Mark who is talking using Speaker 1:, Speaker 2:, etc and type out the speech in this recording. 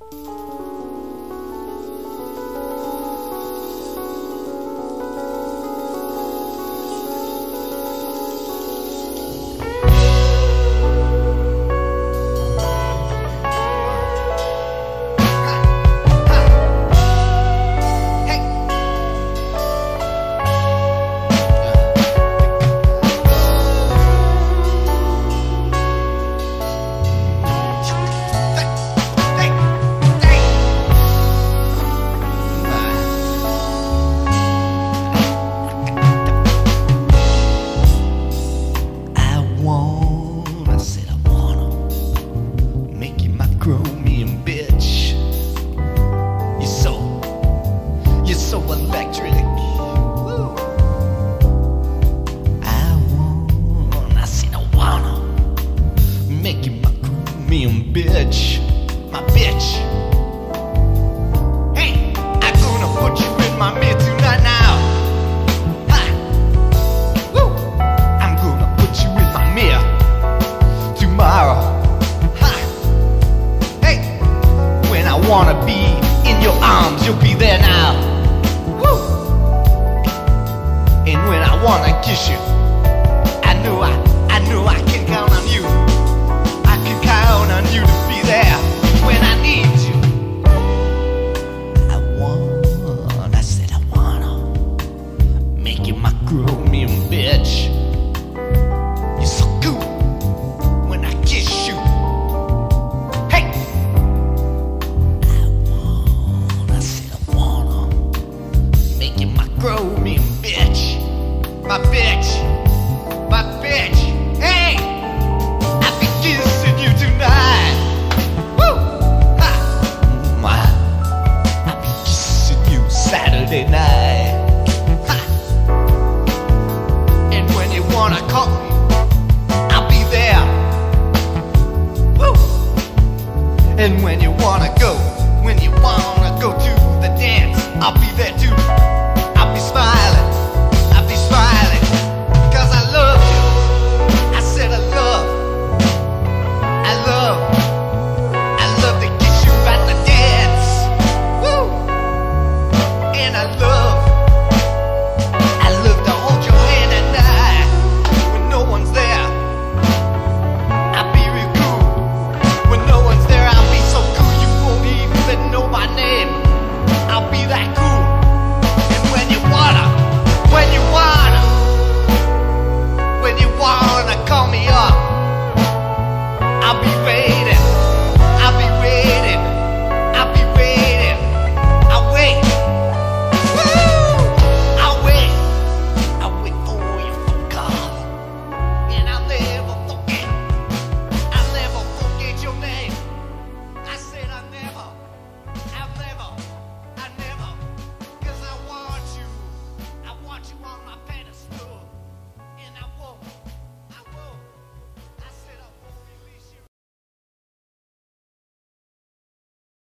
Speaker 1: Música won't. wanna kiss you. my bitch, my bitch. Hey, I be kissing you tonight. Woo, ha, my, I be kissing you Saturday night. Ha. And when you wanna call me, I'll be there. Woo. And when you wanna go, when you want.